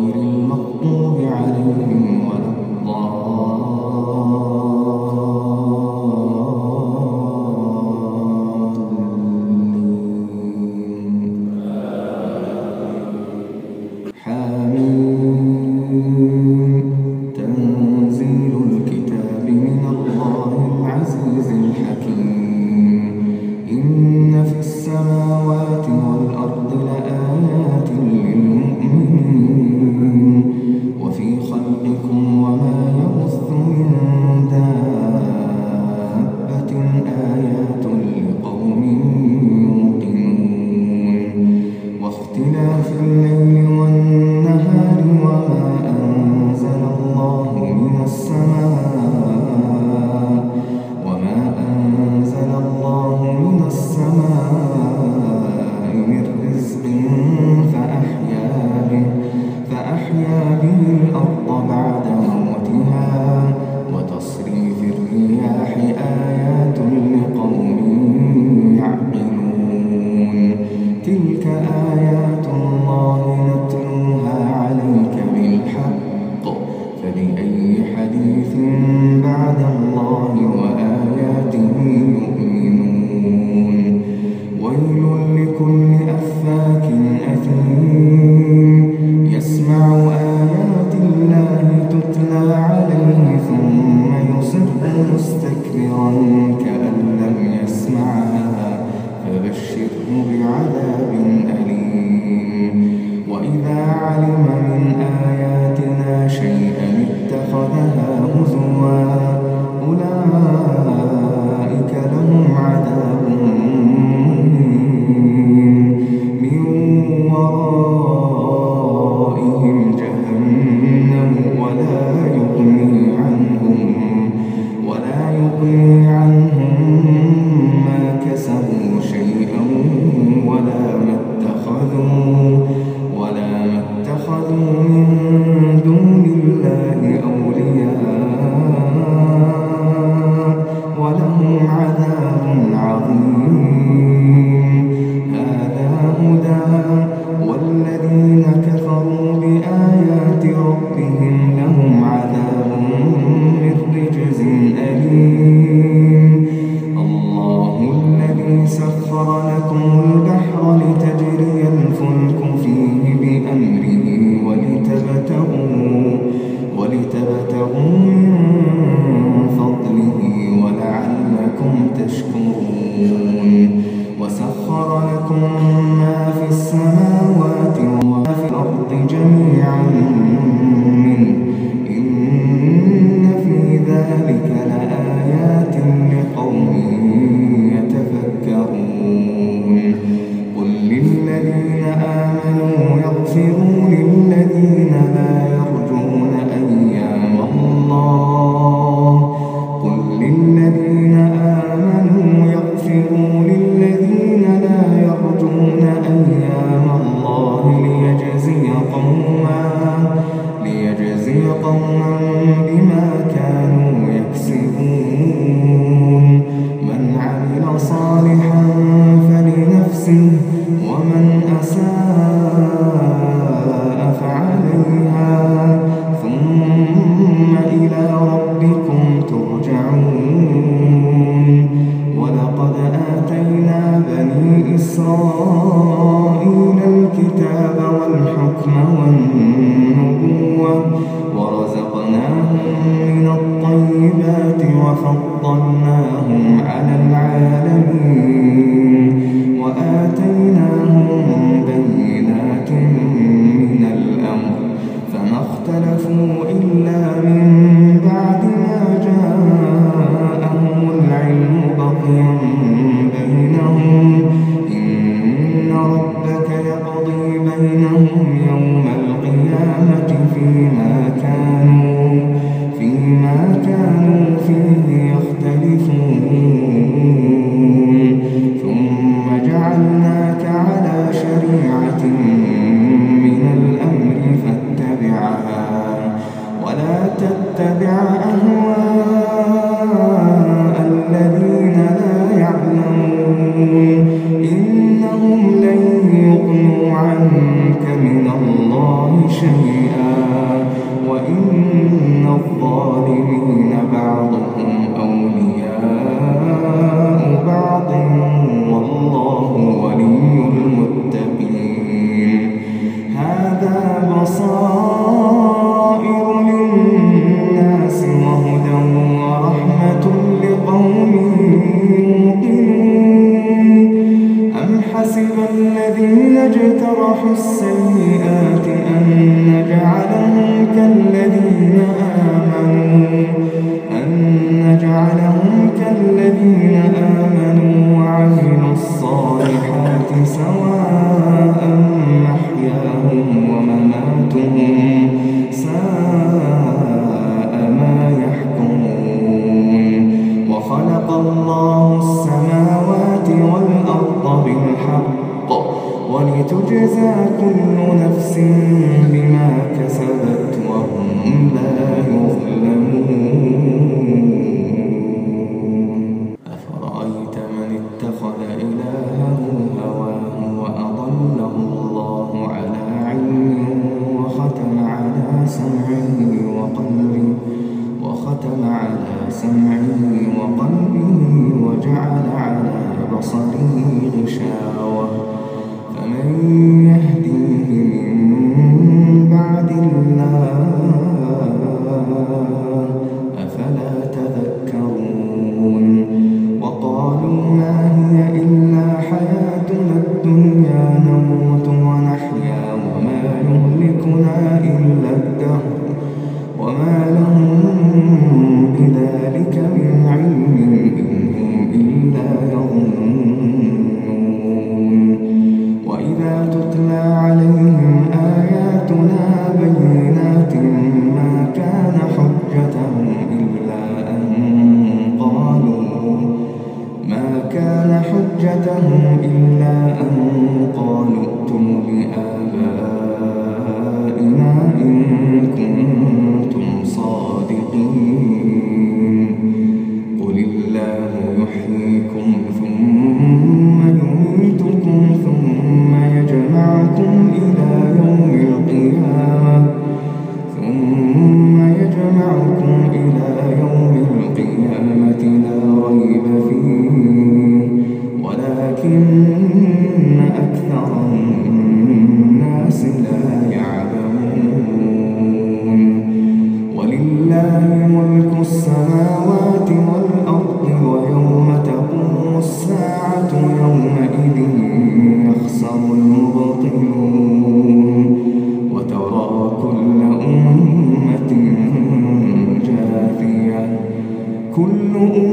خير هذه الْأَرْضَ بَعْدَ مَوْتِهَا علم من آياتنا شيئا اتخذها هزوا. أولئك لهم عذاب من ورائهم جهنم ولا يغني عنهم ولا يغني عنهم كفروا للمؤمنين الله السماوات والأرض بالحق ولتجزى كل نفس بما كسبت ما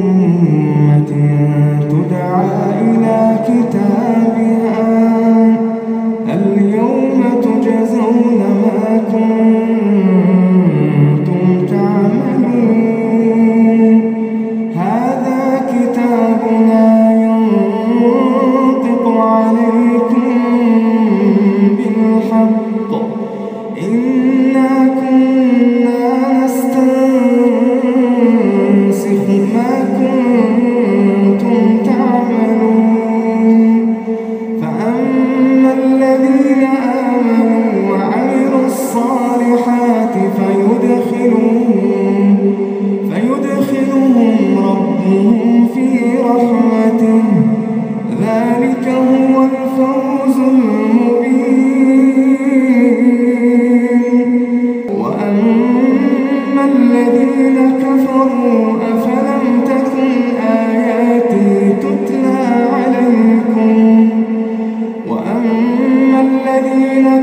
أمة تدعى إلى كتابها.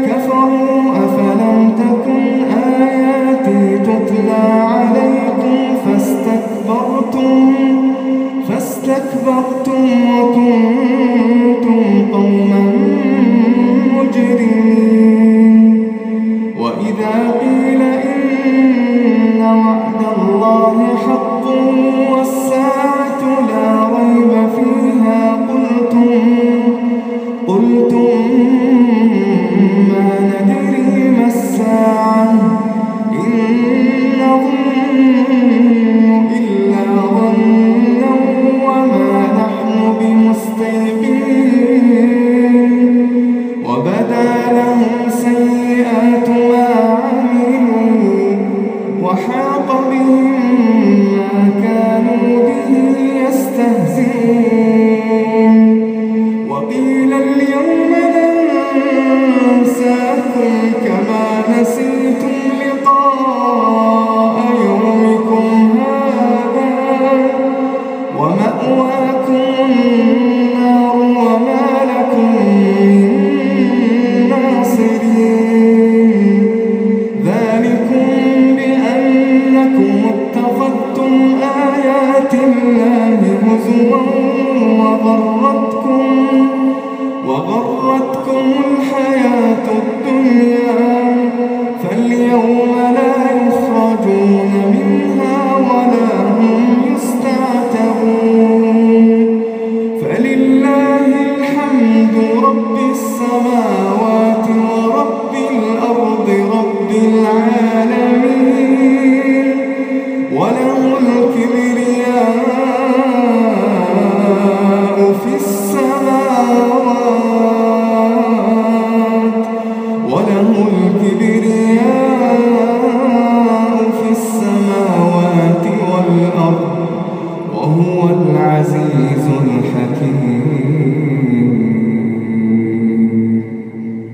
كفروا أفلم تكن آياتي تتلى عليكم فاستكبرتم فاستكبرتم وكنتم